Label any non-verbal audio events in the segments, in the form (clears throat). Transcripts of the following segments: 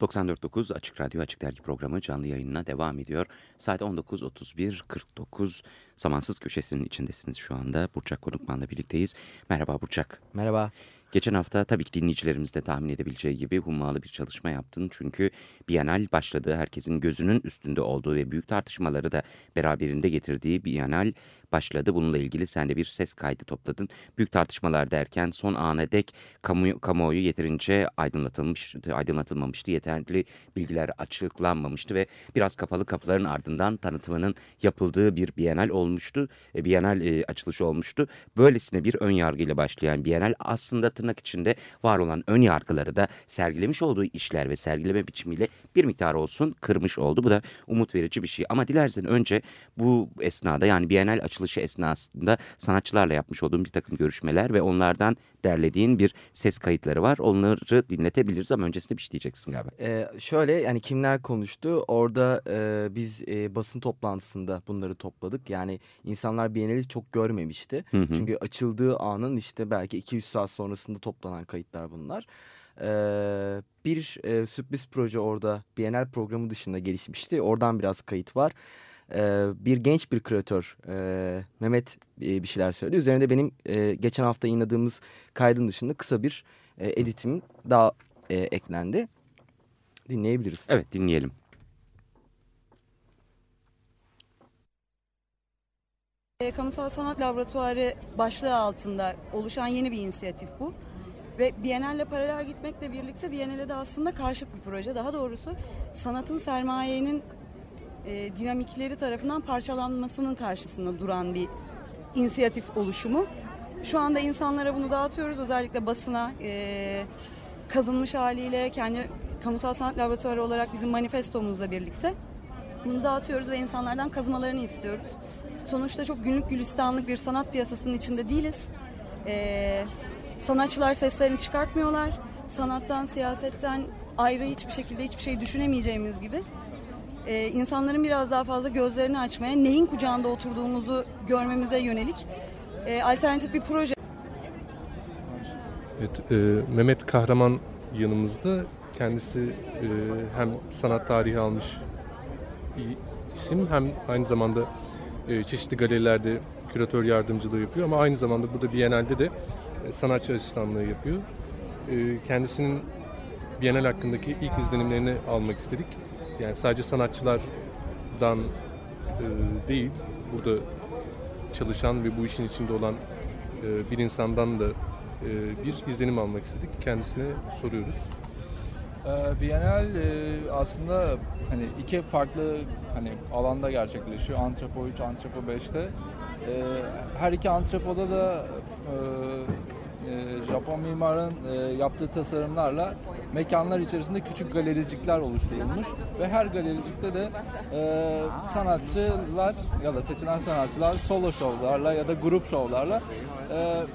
...94.9 Açık Radyo Açık Dergi programı canlı yayınına devam ediyor. Saat 19.31.49 Zamansız Köşesi'nin içindesiniz şu anda. Burçak Konukman'la birlikteyiz. Merhaba Burçak. Merhaba. Geçen hafta tabii ki dinleyicilerimiz de tahmin edebileceği gibi hummalı bir çalışma yaptın. Çünkü Bienal başladığı herkesin gözünün üstünde olduğu ve büyük tartışmaları da beraberinde getirdiği Bienal başladı. Bununla ilgili sen de bir ses kaydı topladın. Büyük tartışmalar derken son ana dek kamu, kamuoyu yeterince aydınlatılmıştı, aydınlatılmamıştı. Yeterli bilgiler açıklanmamıştı ve biraz kapalı kapıların ardından tanıtımının yapıldığı bir Bienal olmuştu. E, Bienal e, açılışı olmuştu. Böylesine bir ön yargıyla başlayan Bienal aslında tırnak içinde var olan ön yargıları da sergilemiş olduğu işler ve sergileme biçimiyle bir miktar olsun kırmış oldu. Bu da umut verici bir şey. Ama dilersen önce bu esnada yani Bienal açılışı esnasında sanatçılarla yapmış olduğum bir takım görüşmeler ve onlardan derlediğin bir ses kayıtları var. Onları dinletebiliriz ama öncesinde bir şey diyeceksin galiba. Ee, şöyle yani kimler konuştu? Orada e, biz e, basın toplantısında bunları topladık. Yani insanlar Biennale'i çok görmemişti. Hı hı. Çünkü açıldığı anın işte belki 2-3 saat sonrasında toplanan kayıtlar bunlar. Ee, bir e, sürpriz proje orada Bienal programı dışında gelişmişti. Oradan biraz kayıt var. Ee, bir genç bir kreatör e, Mehmet e, bir şeyler söyledi. Üzerinde benim e, geçen hafta yayınladığımız kaydın dışında kısa bir e, editim daha e, eklendi. Dinleyebiliriz. Evet dinleyelim. Kamusal Sanat Laboratuvarı başlığı altında oluşan yeni bir inisiyatif bu. Ve Biennale paralel gitmekle birlikte Biennale de aslında karşıt bir proje. Daha doğrusu sanatın sermayenin e, dinamikleri tarafından parçalanmasının karşısında duran bir inisiyatif oluşumu. Şu anda insanlara bunu dağıtıyoruz. Özellikle basına e, kazınmış haliyle kendi Kamusal Sanat Laboratuvarı olarak bizim manifestomuzla birlikte bunu dağıtıyoruz ve insanlardan kazımalarını istiyoruz. Sonuçta çok günlük gülistanlık bir sanat piyasasının içinde değiliz. Ee, sanatçılar seslerini çıkartmıyorlar. Sanattan, siyasetten ayrı hiçbir şekilde hiçbir şey düşünemeyeceğimiz gibi. Ee, insanların biraz daha fazla gözlerini açmaya, neyin kucağında oturduğumuzu görmemize yönelik e, alternatif bir proje. Evet, e, Mehmet Kahraman yanımızda. Kendisi e, hem sanat tarihi almış isim hem aynı zamanda e, çeşitli galerilerde küratör yardımcılığı yapıyor ama aynı zamanda burada Biennale'de de e, sanatçı asistanlığı yapıyor. E, kendisinin Biennale hakkındaki ilk izlenimlerini almak istedik. Yani sadece sanatçılardan değil, burada çalışan ve bu işin içinde olan bir insandan da bir izlenim almak istedik. Kendisine soruyoruz. Ee, Bienal e, aslında hani iki farklı hani alanda gerçekleşiyor. Antrepo 3, Antrepo 5'te. Ee, Her iki antrepoda da e, e, Japon mimarın yaptığı tasarımlarla mekanlar içerisinde küçük galericikler oluşturulmuş ve her galericikte de sanatçılar ya da seçilen sanatçılar solo şovlarla ya da grup şovlarla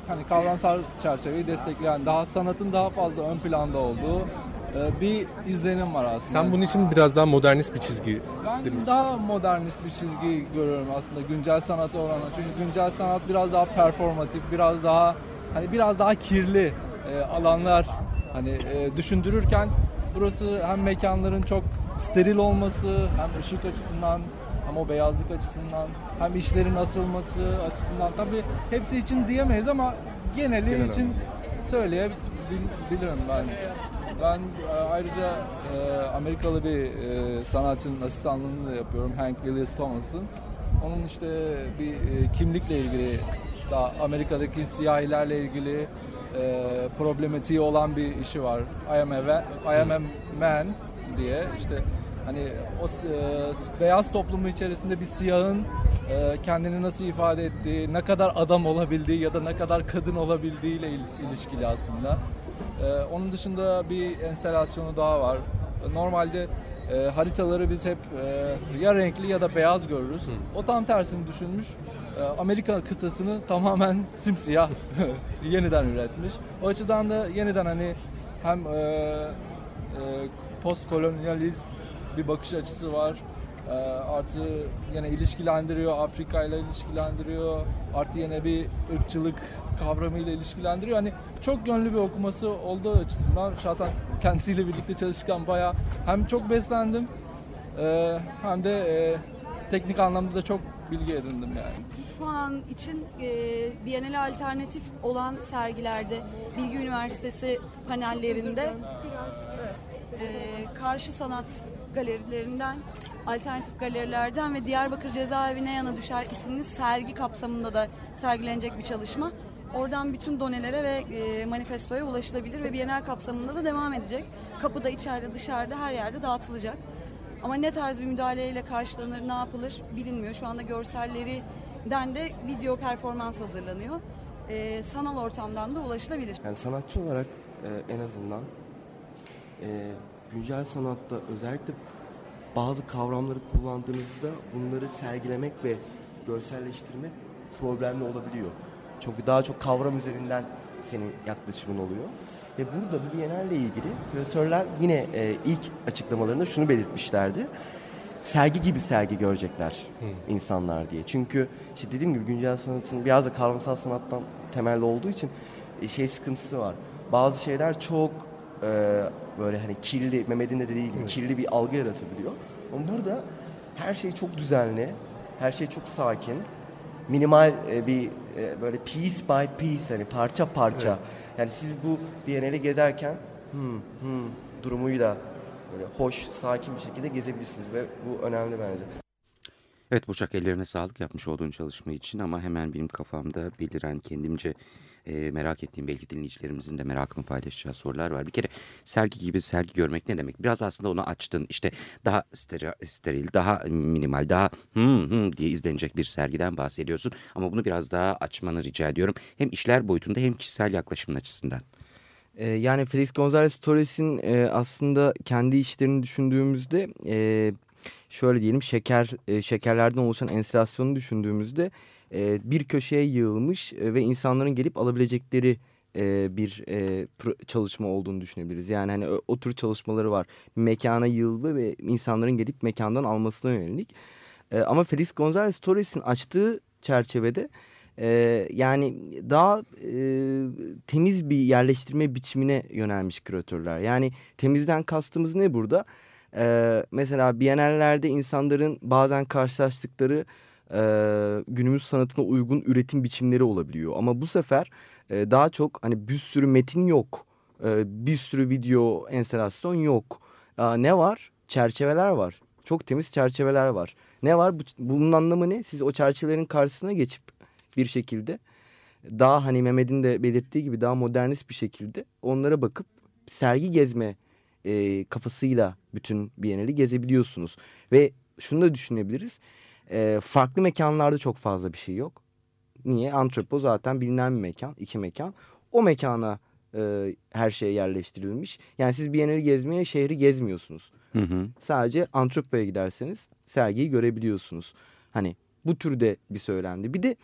hani kavramsal çerçeveyi destekleyen daha sanatın daha fazla ön planda olduğu bir izlenim var aslında. Sen bunun için biraz daha modernist bir çizgi Ben demiş. daha modernist bir çizgi görüyorum aslında güncel sanata oranla. Çünkü güncel sanat biraz daha performatif, biraz daha hani biraz daha kirli e, alanlar hani e, düşündürürken burası hem mekanların çok steril olması, hem ışık açısından hem o beyazlık açısından hem işlerin asılması açısından tabii hepsi için diyemeyiz ama geneli Genel için söyleyebilirim ben. Ben e, ayrıca e, Amerikalı bir e, sanatçının asistanlığını da yapıyorum. Hank Willis Thomas'ın. Onun işte bir kimlikle ilgili daha Amerika'daki siyahilerle ilgili problematiği olan bir işi var. I am a, I am a man diye işte hani o beyaz toplumu içerisinde bir siyahın kendini nasıl ifade ettiği, ne kadar adam olabildiği ya da ne kadar kadın olabildiği ile il- ilişkili aslında. Ee, onun dışında bir enstalasyonu daha var. Normalde e, haritaları biz hep e, ya renkli ya da beyaz görürüz. O tam tersini düşünmüş. E, Amerika kıtasını tamamen (laughs) simsiyah (laughs) yeniden üretmiş. O açıdan da yeniden hani hem e, e, postkolonyalist bir bakış açısı var. E, artı yine ilişkilendiriyor, Afrika ile ilişkilendiriyor. Artı yine bir ırkçılık kavramıyla ilişkilendiriyor. Hani çok yönlü bir okuması olduğu açısından şahsen kendisiyle birlikte çalışırken bayağı hem çok beslendim e, hem de e, teknik anlamda da çok bilgi edindim yani. Şu an için e, Biennale alternatif olan sergilerde Bilgi Üniversitesi panellerinde e, karşı sanat galerilerinden, alternatif galerilerden ve Diyarbakır Cezaevine Yana Düşer isimli sergi kapsamında da sergilenecek bir çalışma. Oradan bütün donelere ve e, manifestoya ulaşılabilir ve Biennale kapsamında da devam edecek. Kapıda, içeride, dışarıda her yerde dağıtılacak. Ama ne tarz bir müdahaleyle karşılanır, ne yapılır bilinmiyor. Şu anda görsellerinden de video performans hazırlanıyor. E, sanal ortamdan da ulaşılabilir. Yani sanatçı olarak e, en azından e, güncel sanatta özellikle bazı kavramları kullandığınızda bunları sergilemek ve görselleştirmek problemli olabiliyor. Çünkü daha çok kavram üzerinden senin yaklaşımın oluyor. Ve burada bu Biennale ilgili küratörler yine e, ilk açıklamalarında şunu belirtmişlerdi. Sergi gibi sergi görecekler insanlar diye. Çünkü işte dediğim gibi güncel sanatın biraz da kavramsal sanattan temelli olduğu için e, şey sıkıntısı var. Bazı şeyler çok e, böyle hani kirli, Mehmet'in de dediği gibi kirli bir algı yaratabiliyor. Ama burada her şey çok düzenli, her şey çok sakin. Minimal e, bir e, böyle piece by piece hani parça parça. Yani siz bu Biennale gezerken hmm, hmm, durumuyla böyle hoş, sakin bir şekilde gezebilirsiniz ve bu önemli bence. Evet Burçak ellerine sağlık yapmış olduğun çalışma için ama hemen benim kafamda beliren kendimce e, merak ettiğim belki dinleyicilerimizin de merakını paylaşacağı sorular var. Bir kere sergi gibi sergi görmek ne demek? Biraz aslında onu açtın işte daha steril, daha minimal daha hım hım diye izlenecek bir sergiden bahsediyorsun. Ama bunu biraz daha açmanı rica ediyorum. Hem işler boyutunda hem kişisel yaklaşımın açısından. Ee, yani Felix González Torres'in e, aslında kendi işlerini düşündüğümüzde e, şöyle diyelim şeker e, şekerlerden oluşan enstalasyonu düşündüğümüzde e, bir köşeye yığılmış e, ve insanların gelip alabilecekleri e, bir e, çalışma olduğunu düşünebiliriz. Yani hani o, o tür çalışmaları var. Mekana yığılma ve insanların gelip mekandan almasına yönelik. E, ama Felix González Torres'in açtığı çerçevede e, yani daha e, temiz bir yerleştirme biçimine yönelmiş küratörler. Yani temizden kastımız ne burada? E, mesela Biennallerde insanların bazen karşılaştıkları e, günümüz sanatına uygun üretim biçimleri olabiliyor. Ama bu sefer e, daha çok hani bir sürü metin yok. E, bir sürü video enstalasyon yok. E, ne var? Çerçeveler var. Çok temiz çerçeveler var. Ne var? Bu, bunun anlamı ne? Siz o çerçevelerin karşısına geçip bir şekilde daha hani Mehmet'in de belirttiği gibi daha modernist bir şekilde onlara bakıp sergi gezme e, kafasıyla bütün Biennale'i gezebiliyorsunuz. Ve şunu da düşünebiliriz. E, farklı mekanlarda çok fazla bir şey yok. Niye? Antrepo zaten bilinen bir mekan, iki mekan. O mekana e, her şey yerleştirilmiş. Yani siz Biennale'i gezmeye şehri gezmiyorsunuz. Hı hı. Sadece Antrepo'ya giderseniz sergiyi görebiliyorsunuz. Hani bu türde bir söylemdi. Bir de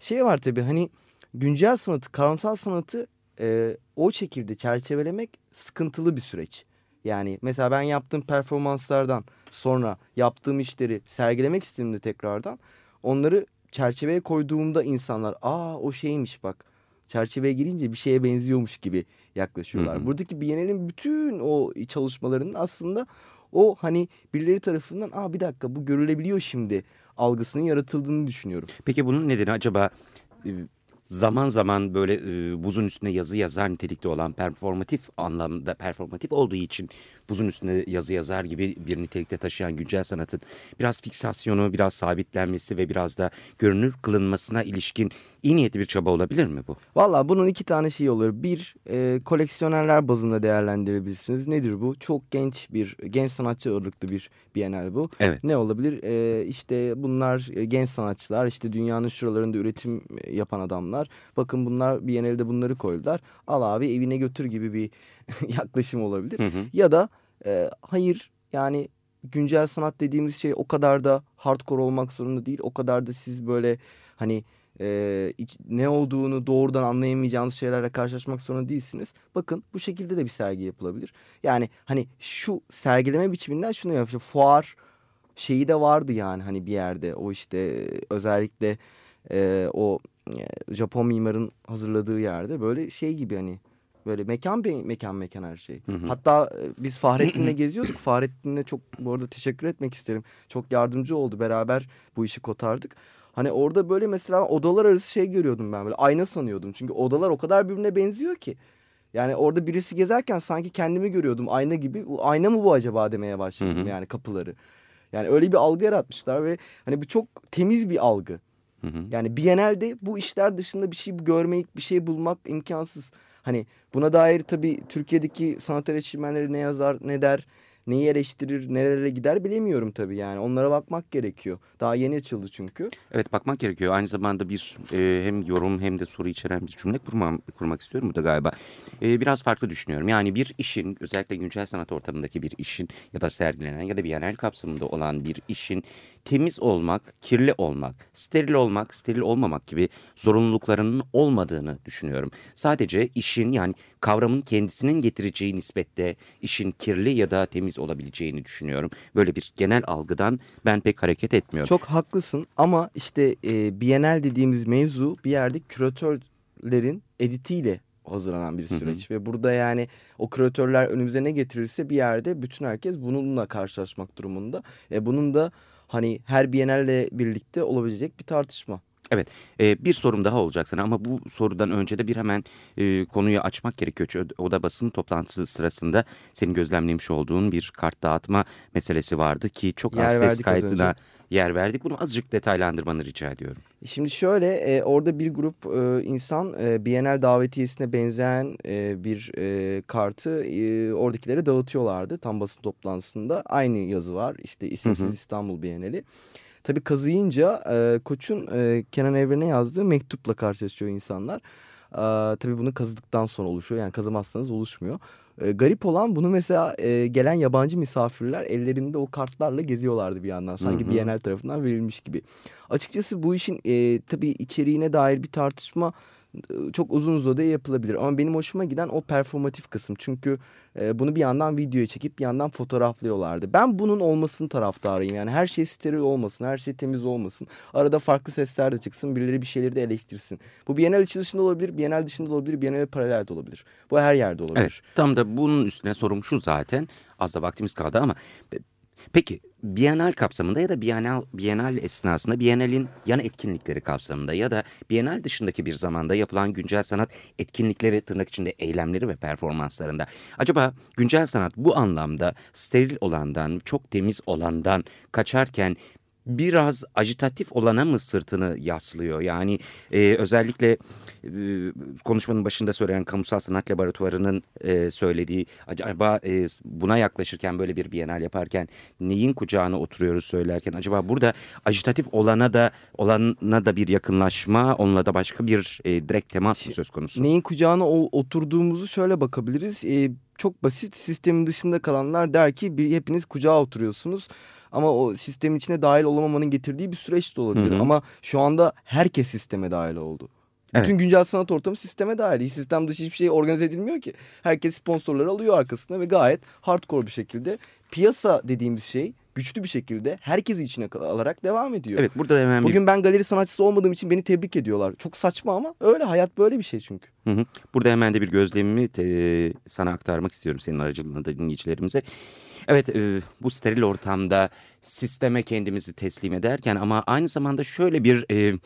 şey var tabii hani güncel sanatı, kavramsal sanatı e, o şekilde çerçevelemek sıkıntılı bir süreç. Yani mesela ben yaptığım performanslardan sonra yaptığım işleri sergilemek istediğimde tekrardan onları çerçeveye koyduğumda insanlar aa o şeymiş bak çerçeveye girince bir şeye benziyormuş gibi yaklaşıyorlar. Hı hı. Buradaki Biennale'nin bütün o çalışmalarının aslında o hani birileri tarafından aa bir dakika bu görülebiliyor şimdi algısının yaratıldığını düşünüyorum. Peki bunun nedeni acaba e, zaman zaman böyle e, buzun üstüne yazı yazar nitelikte olan performatif anlamda performatif olduğu için buzun üstüne yazı yazar gibi bir nitelikte taşıyan güncel sanatın biraz fiksasyonu, biraz sabitlenmesi ve biraz da görünür kılınmasına ilişkin iyi niyetli bir çaba olabilir mi bu? Valla bunun iki tane şey olur. Bir, e, koleksiyonerler bazında değerlendirebilirsiniz. Nedir bu? Çok genç bir, genç sanatçı ağırlıklı bir Biennale bu. Evet. Ne olabilir? E, işte bunlar e, genç sanatçılar, işte dünyanın şuralarında üretim e, yapan adamlar. Bakın bunlar Biennale'de bunları koydular. Al abi evine götür gibi bir (laughs) yaklaşım olabilir. Hı hı. Ya da e, hayır yani güncel sanat dediğimiz şey o kadar da hardcore olmak zorunda değil. O kadar da siz böyle hani e, ne olduğunu doğrudan anlayamayacağınız şeylerle karşılaşmak zorunda değilsiniz. Bakın bu şekilde de bir sergi yapılabilir. Yani hani şu sergileme biçiminden şunu yapıyor. Fuar şeyi de vardı yani hani bir yerde. O işte özellikle e, o e, Japon mimarın hazırladığı yerde böyle şey gibi hani böyle mekan mekan mekan her şey. Hı hı. Hatta biz Fahrettin'le (clears throat) geziyorduk. Fahrettin'le çok bu arada teşekkür etmek isterim. Çok yardımcı oldu. Beraber bu işi kotardık. Hani orada böyle mesela odalar arası şey görüyordum ben böyle ayna sanıyordum. Çünkü odalar o kadar birbirine benziyor ki. Yani orada birisi gezerken sanki kendimi görüyordum ayna gibi. Ayna mı bu acaba demeye başladım hı hı. yani kapıları. Yani öyle bir algı yaratmışlar ve hani bu çok temiz bir algı. Hı hı. Yani Biennale'de bu işler dışında bir şey görmek, bir şey bulmak imkansız. Hani buna dair tabii Türkiye'deki sanat eleştirmenleri ne yazar, ne der neyi eleştirir, nerelere gider bilemiyorum tabii yani. Onlara bakmak gerekiyor. Daha yeni açıldı çünkü. Evet bakmak gerekiyor. Aynı zamanda bir e, hem yorum hem de soru içeren bir cümle kurmam, kurmak istiyorum burada galiba. E, biraz farklı düşünüyorum. Yani bir işin özellikle güncel sanat ortamındaki bir işin ya da sergilenen ya da bir genel kapsamında olan bir işin temiz olmak, kirli olmak, steril olmak, steril olmamak gibi zorunluluklarının olmadığını düşünüyorum. Sadece işin yani kavramın kendisinin getireceği nispette işin kirli ya da temiz olabileceğini düşünüyorum. Böyle bir genel algıdan ben pek hareket etmiyorum. Çok haklısın ama işte e, Bienal dediğimiz mevzu bir yerde küratörlerin editiyle hazırlanan bir süreç hı hı. ve burada yani o küratörler önümüze ne getirirse bir yerde bütün herkes bununla karşılaşmak durumunda. E, bunun da hani her Biennale birlikte olabilecek bir tartışma. Evet e, bir sorum daha olacak sana ama bu sorudan önce de bir hemen e, konuyu açmak gerekiyor. Çünkü o da basın toplantısı sırasında senin gözlemlemiş olduğun bir kart dağıtma meselesi vardı ki çok az ses kaydına yer verdik. Bunu azıcık detaylandırmanı rica ediyorum. Şimdi şöyle e, orada bir grup e, insan e, BNL davetiyesine benzeyen e, bir e, kartı e, oradakilere dağıtıyorlardı tam basın toplantısında. Aynı yazı var işte isimsiz hı hı. İstanbul BNL'i. Tabii kazıyınca e, Koç'un e, Kenan Evren'e yazdığı mektupla karşılaşıyor insanlar. E, tabii bunu kazıdıktan sonra oluşuyor. Yani kazımazsanız oluşmuyor. E, garip olan bunu mesela e, gelen yabancı misafirler ellerinde o kartlarla geziyorlardı bir yandan. Sanki Biennial tarafından verilmiş gibi. Açıkçası bu işin e, tabii içeriğine dair bir tartışma çok uzun uzadıya yapılabilir. Ama benim hoşuma giden o performatif kısım. Çünkü e, bunu bir yandan videoya çekip bir yandan fotoğraflıyorlardı. Ben bunun olmasının taraftarıyım. Yani her şey steril olmasın, her şey temiz olmasın. Arada farklı sesler de çıksın, birileri bir şeyleri de eleştirsin. Bu Biennale dışında olabilir, Biennale dışında olabilir, Biennale paralel de olabilir. Bu her yerde olabilir. Evet, tam da bunun üstüne sorum şu zaten. Az da vaktimiz kaldı ama Peki Bienal kapsamında ya da Bienal, Bienal esnasında Bienal'in yan etkinlikleri kapsamında ya da Bienal dışındaki bir zamanda yapılan güncel sanat etkinlikleri tırnak içinde eylemleri ve performanslarında acaba güncel sanat bu anlamda steril olandan çok temiz olandan kaçarken biraz ajitatif olana mı sırtını yaslıyor? Yani e, özellikle e, konuşmanın başında söyleyen Kamusal Sanat Laboratuvarı'nın e, söylediği acaba e, buna yaklaşırken böyle bir bienal yaparken neyin kucağına oturuyoruz söylerken acaba burada ajitatif olana da olana da bir yakınlaşma onunla da başka bir e, direkt temas mı söz konusu? Neyin kucağına oturduğumuzu şöyle bakabiliriz. E, çok basit sistemin dışında kalanlar der ki bir, hepiniz kucağa oturuyorsunuz. Ama o sistemin içine dahil olamamanın getirdiği bir süreç de olabilir. Hı hı. Ama şu anda herkes sisteme dahil oldu. Bütün evet. güncel sanat ortamı sisteme dahil. Sistem dışı hiçbir şey organize edilmiyor ki. Herkes sponsorları alıyor arkasına ve gayet hardcore bir şekilde piyasa dediğimiz şey güçlü bir şekilde herkesi içine alarak devam ediyor. Evet burada hemen Bugün bir... ben galeri sanatçısı olmadığım için beni tebrik ediyorlar. Çok saçma ama öyle hayat böyle bir şey çünkü. Hı hı. Burada hemen de bir gözlemimi te, sana aktarmak istiyorum senin aracılığında da dinleyicilerimize. Evet e, bu steril ortamda sisteme kendimizi teslim ederken ama aynı zamanda şöyle bir... E,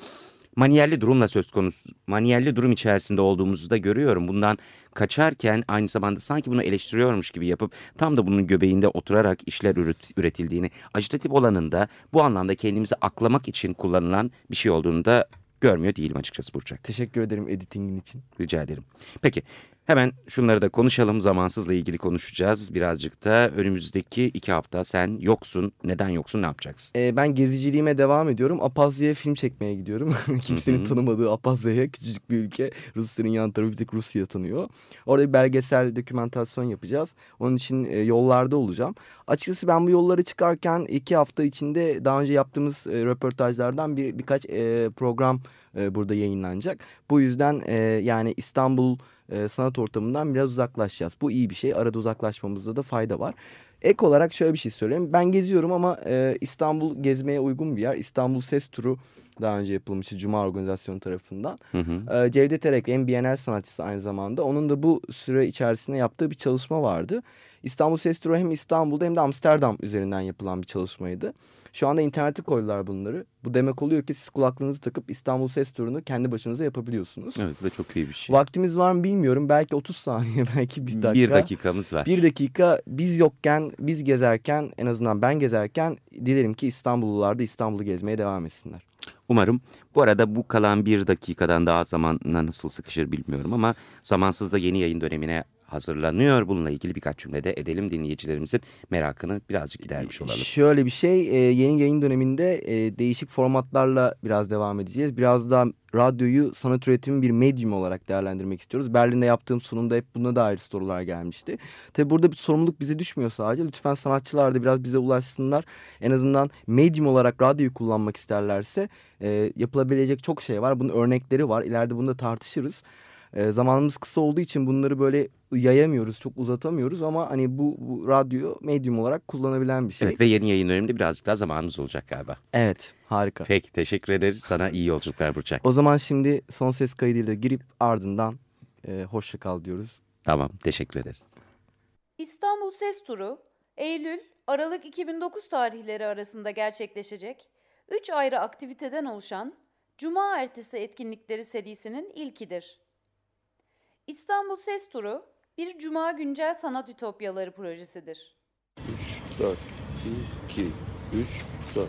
maniyelli durumla söz konusu, maniyelli durum içerisinde olduğumuzu da görüyorum. Bundan kaçarken aynı zamanda sanki bunu eleştiriyormuş gibi yapıp tam da bunun göbeğinde oturarak işler üretildiğini, ajitatif olanında bu anlamda kendimizi aklamak için kullanılan bir şey olduğunu da görmüyor değilim açıkçası Burçak. Teşekkür ederim editingin için. Rica ederim. Peki Hemen şunları da konuşalım. Zamansızla ilgili konuşacağız. Birazcık da önümüzdeki iki hafta sen yoksun. Neden yoksun ne yapacaksın? Ee, ben geziciliğime devam ediyorum. Apazya'ya film çekmeye gidiyorum. (laughs) Kimsenin tanımadığı Apazya'ya küçücük bir ülke. Rusya'nın yan tarafı bir tek Rusya tanıyor. Orada bir belgesel dokümentasyon yapacağız. Onun için e, yollarda olacağım. Açıkçası ben bu yollara çıkarken iki hafta içinde daha önce yaptığımız e, röportajlardan bir birkaç e, program e, burada yayınlanacak. Bu yüzden e, yani İstanbul e, sanat ortamından biraz uzaklaşacağız. Bu iyi bir şey. Arada uzaklaşmamızda da fayda var. Ek olarak şöyle bir şey söyleyeyim. Ben geziyorum ama e, İstanbul gezmeye uygun bir yer. İstanbul Ses Turu daha önce yapılmıştı Cuma Organizasyonu tarafından. Hı hı. E, Cevdet Erek hem BNL sanatçısı aynı zamanda. Onun da bu süre içerisinde yaptığı bir çalışma vardı. İstanbul Ses Turu hem İstanbul'da hem de Amsterdam üzerinden yapılan bir çalışmaydı. Şu anda internete koydular bunları. Bu demek oluyor ki siz kulaklığınızı takıp İstanbul Ses Turu'nu kendi başınıza yapabiliyorsunuz. Evet bu da çok iyi bir şey. Vaktimiz var mı bilmiyorum. Belki 30 saniye, (laughs) belki bir dakika. Bir dakikamız var. Bir dakika biz yokken, biz gezerken, en azından ben gezerken dilerim ki İstanbullular da İstanbul'u gezmeye devam etsinler. Umarım. Bu arada bu kalan bir dakikadan daha zamana nasıl sıkışır bilmiyorum ama zamansız da yeni yayın dönemine hazırlanıyor. Bununla ilgili birkaç cümlede edelim dinleyicilerimizin merakını birazcık gidermiş olalım. Şöyle bir şey, e, yeni yayın döneminde e, değişik formatlarla biraz devam edeceğiz. Biraz daha radyoyu sanat üretimi bir medyum olarak değerlendirmek istiyoruz. Berlin'de yaptığım sunumda hep buna dair sorular gelmişti. Tabi burada bir sorumluluk bize düşmüyor sadece. Lütfen sanatçılar da biraz bize ulaşsınlar. En azından medyum olarak radyoyu kullanmak isterlerse e, yapılabilecek çok şey var. Bunun örnekleri var. İleride bunu da tartışırız. E, zamanımız kısa olduğu için bunları böyle yayamıyoruz, çok uzatamıyoruz ama hani bu, bu radyo medyum olarak kullanabilen bir şey. Evet ve yeni yayın döneminde birazcık daha zamanımız olacak galiba. Evet, harika. Peki teşekkür ederiz. Sana iyi yolculuklar Burçak. O zaman şimdi son ses kaydıyla girip ardından e, hoşça kal diyoruz. Tamam teşekkür ederiz. İstanbul Ses Turu, Eylül, Aralık 2009 tarihleri arasında gerçekleşecek 3 ayrı aktiviteden oluşan Cuma ertesi etkinlikleri serisinin ilkidir. İstanbul Ses Turu, bir Cuma güncel sanat ütopyaları projesidir. 3, 4, 2, 3, 4.